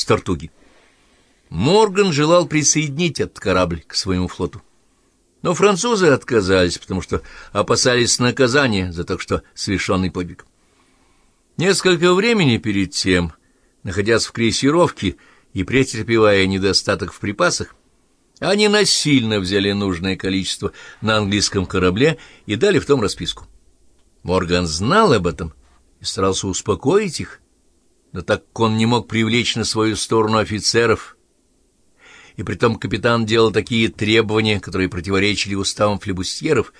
с Тортуги. Морган желал присоединить этот корабль к своему флоту. Но французы отказались, потому что опасались наказания за так что совершенный подвиг. Несколько времени перед тем, находясь в крейсировке и претерпевая недостаток в припасах, они насильно взяли нужное количество на английском корабле и дали в том расписку. Морган знал об этом и старался успокоить их, но так как он не мог привлечь на свою сторону офицеров, и притом капитан делал такие требования, которые противоречили уставам флебустьеров,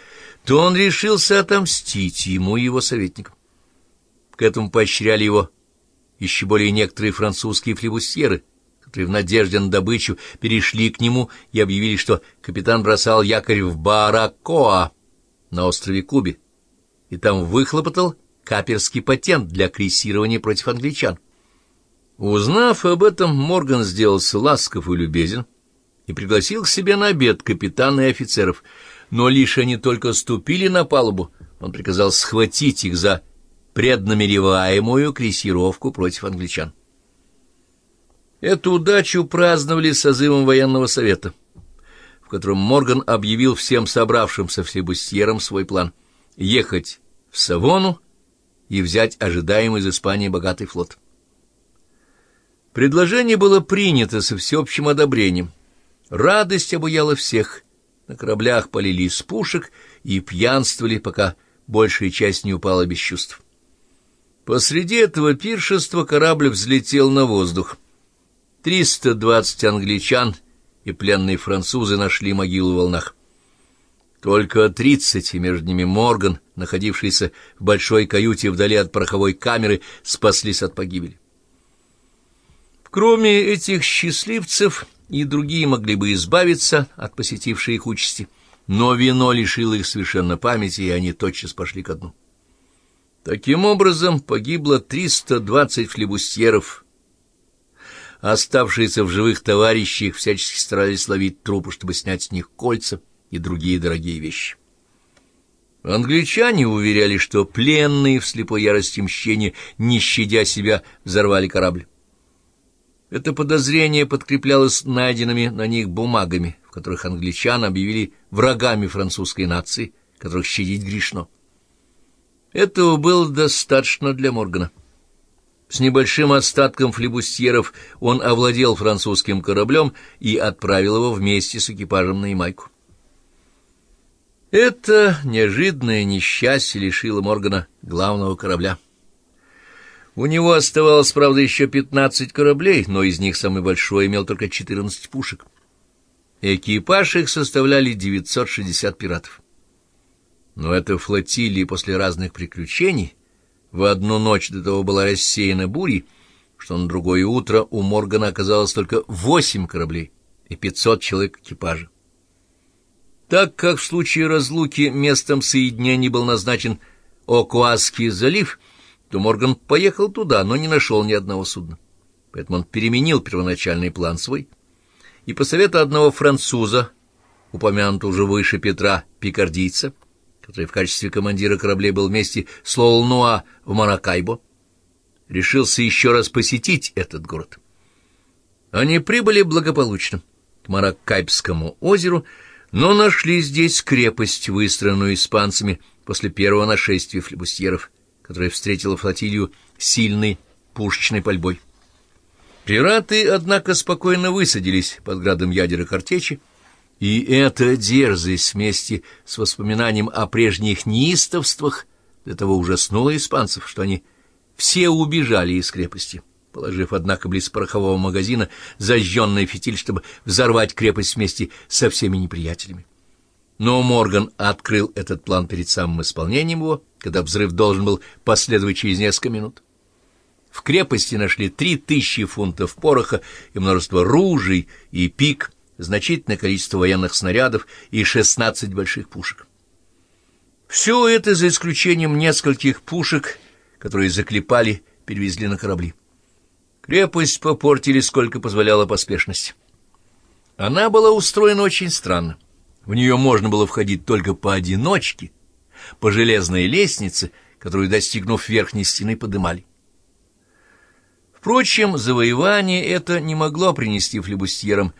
то он решился отомстить ему и его советникам. К этому поощряли его еще более некоторые французские флебустьеры, которые в надежде на добычу перешли к нему и объявили, что капитан бросал якорь в Баракоа на острове Кубе, и там выхлопотал каперский патент для крейсирования против англичан. Узнав об этом, Морган сделался ласков и любезен и пригласил к себе на обед капитана и офицеров, но лишь они только ступили на палубу, он приказал схватить их за преднамереваемую крейсировку против англичан. Эту удачу праздновали созывом военного совета, в котором Морган объявил всем собравшимся флебустьерам свой план — ехать в Савону и взять ожидаемый из Испании богатый флот. Предложение было принято со всеобщим одобрением. Радость обуяла всех. На кораблях полили из пушек и пьянствовали, пока большая часть не упала без чувств. Посреди этого пиршества корабль взлетел на воздух — Триста двадцать англичан и пленные французы нашли могилу в волнах. Только тридцать, и между ними Морган, находившийся в большой каюте вдали от пороховой камеры, спаслись от погибели. Кроме этих счастливцев, и другие могли бы избавиться от посетившей их участи, но вино лишило их совершенно памяти, и они тотчас пошли ко дну. Таким образом, погибло триста двадцать флебустьеров, Оставшиеся в живых товарищи всячески старались ловить трупы, чтобы снять с них кольца и другие дорогие вещи. Англичане уверяли, что пленные в слепой ярости мщения, не щадя себя, взорвали корабль. Это подозрение подкреплялось найденными на них бумагами, в которых англичан объявили врагами французской нации, которых щадить грешно. Этого было достаточно для Моргана. С небольшим остатком флебустьеров он овладел французским кораблем и отправил его вместе с экипажем на Ямайку. Это неожиданное несчастье лишило Моргана главного корабля. У него оставалось, правда, еще пятнадцать кораблей, но из них самый большой имел только четырнадцать пушек. Экипаж их составляли 960 пиратов. Но это флотилии после разных приключений в одну ночь до того была рассеяна бурей, что на другое утро у Моргана оказалось только восемь кораблей и пятьсот человек экипажа. Так как в случае разлуки местом соединения был назначен Окуасский залив, то Морган поехал туда, но не нашел ни одного судна. Поэтому он переменил первоначальный план свой и по совету одного француза, упомянутого уже выше Петра, пикардийца, который в качестве командира кораблей был вместе с Лолнуа в Маракайбо, решился еще раз посетить этот город. Они прибыли благополучно к Маракайбскому озеру, но нашли здесь крепость, выстроенную испанцами после первого нашествия флебустьеров, которая встретила флотилию сильной пушечной пальбой. Пираты, однако, спокойно высадились под градом ядер и картечи, и эта дерзость вместе с воспоминанием о прежних неистовствах для того ужаснула испанцев, что они все убежали из крепости, положив, однако, близ порохового магазина зажженный фитиль, чтобы взорвать крепость вместе со всеми неприятелями. Но Морган открыл этот план перед самым исполнением его, когда взрыв должен был последовать через несколько минут. В крепости нашли три тысячи фунтов пороха и множество ружей и пик — значительное количество военных снарядов и 16 больших пушек. Все это за исключением нескольких пушек, которые заклепали, перевезли на корабли. Крепость попортили, сколько позволяла поспешность. Она была устроена очень странно. В нее можно было входить только поодиночке, по железной лестнице, которую, достигнув верхней стены, подымали. Впрочем, завоевание это не могло принести флебустьерам